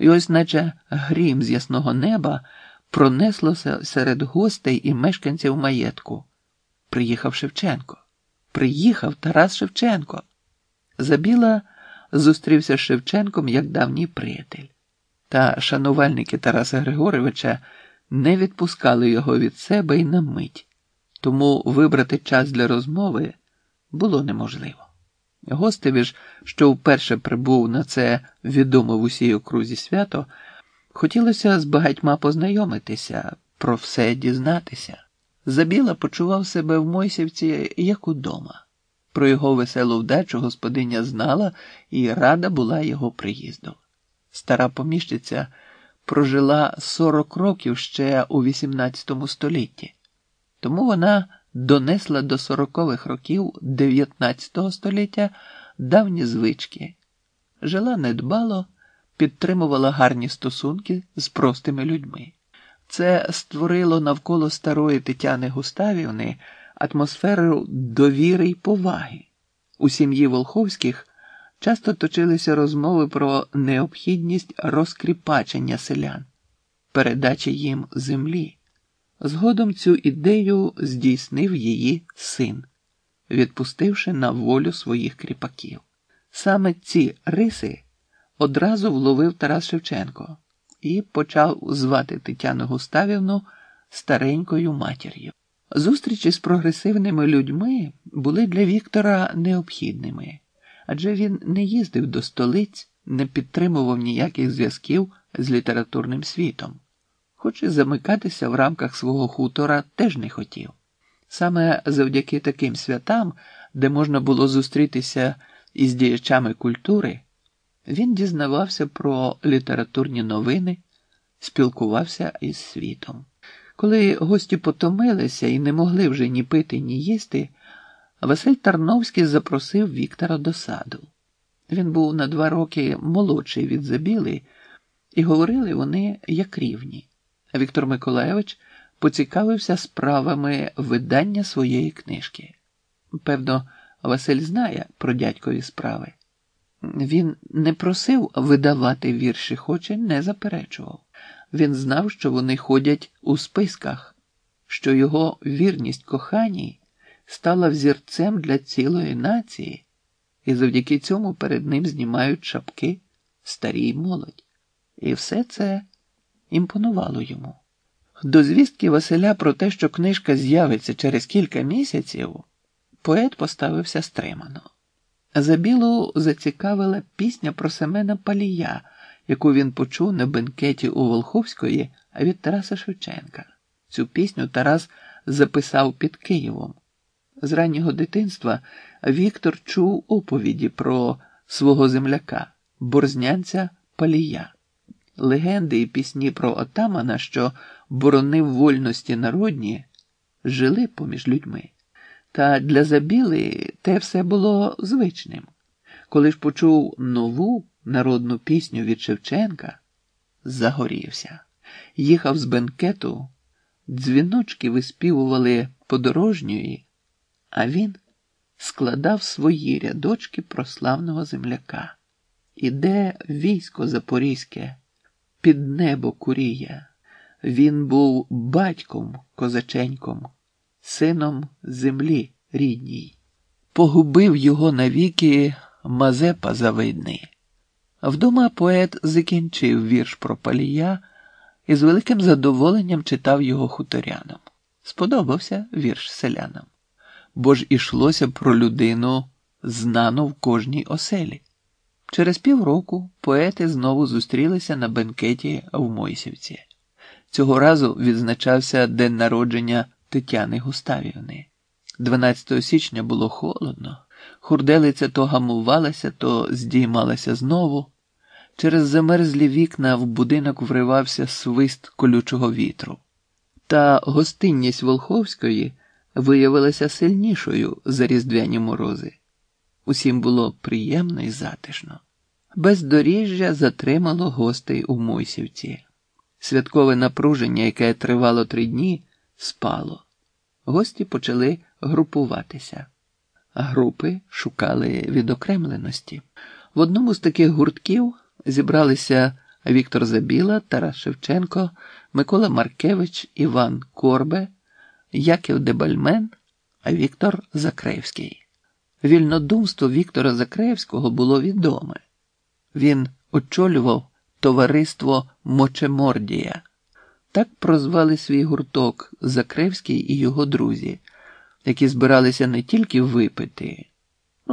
І ось, наче грім з ясного неба, пронеслося серед гостей і мешканців маєтку. Приїхав Шевченко. Приїхав Тарас Шевченко. Забіла зустрівся з Шевченком як давній приятель. Та шанувальники Тараса Григоровича не відпускали його від себе і на мить, тому вибрати час для розмови було неможливо. Гостеві ж, що вперше прибув на це відоме в усій окрузі свято, хотілося з багатьма познайомитися, про все дізнатися. Забіла почував себе в Мойсівці як удома. Про його веселу вдачу господиня знала і рада була його приїзду. Стара поміщиця прожила 40 років ще у XVIII столітті, тому вона донесла до сорокових років 19 століття давні звички, жила недбало, підтримувала гарні стосунки з простими людьми. Це створило навколо старої Тетяни Густавівни атмосферу довіри й поваги. У сім'ї Волховських часто точилися розмови про необхідність розкріпачення селян, передачі їм землі. Згодом цю ідею здійснив її син, відпустивши на волю своїх кріпаків. Саме ці риси одразу вловив Тарас Шевченко і почав звати Тетяну Густавівну старенькою матір'ю. Зустрічі з прогресивними людьми були для Віктора необхідними, адже він не їздив до столиць, не підтримував ніяких зв'язків з літературним світом, хоч і замикатися в рамках свого хутора теж не хотів. Саме завдяки таким святам, де можна було зустрітися із діячами культури, він дізнавався про літературні новини, спілкувався із світом. Коли гості потомилися і не могли вже ні пити, ні їсти, Василь Тарновський запросив Віктора до саду. Він був на два роки молодший від Забіли, і говорили вони як рівні. Віктор Миколайович поцікавився справами видання своєї книжки. Певно, Василь знає про дядькові справи. Він не просив видавати вірші, хоч і не заперечував. Він знав, що вони ходять у списках, що його вірність коханій стала взірцем для цілої нації, і завдяки цьому перед ним знімають шапки старі й молодь. І все це імпонувало йому. До звістки Василя про те, що книжка з'явиться через кілька місяців, поет поставився стримано. Забілу зацікавила пісня про Семена Палія яку він почув на бенкеті у Волховської від Тараса Шевченка. Цю пісню Тарас записав під Києвом. З раннього дитинства Віктор чув оповіді про свого земляка, борзнянця Палія, легенди і пісні про отамана, що боронив вольності народні, жили поміж людьми. Та для забіли те все було звичним. Коли ж почув нову народну пісню від Шевченка, загорівся, їхав з бенкету, дзвіночки виспівували подорожньої, а він складав свої рядочки про славного земляка. Іде військо Запорізьке, під небо куріє. Він був батьком козаченьком, сином землі рідній. Погубив його навіки Мазепа завидний. Вдома поет закінчив вірш про палія і з великим задоволенням читав його хуторянам. Сподобався вірш селянам, бо ж ішлося про людину, знану в кожній оселі. Через півроку поети знову зустрілися на бенкеті в Мойсівці. Цього разу відзначався день народження Тетяни Густавівни. 12 січня було холодно. Хурделиця то гамувалася, то здіймалася знову. Через замерзлі вікна в будинок вривався свист колючого вітру. Та гостинність Волховської виявилася сильнішою за різдвяні морози. Усім було приємно і затишно. Бездоріжжя затримало гостей у Мойсівці. Святкове напруження, яке тривало три дні, спало. Гості почали групуватися. Групи шукали відокремленості. В одному з таких гуртків зібралися Віктор Забіла, Тарас Шевченко, Микола Маркевич, Іван Корбе, Яків Дебальмен, Віктор Закревський. Вільнодумство Віктора Закревського було відоме. Він очолював товариство Мочемордія. Так прозвали свій гурток Закревський і його друзі, які збиралися не тільки випити,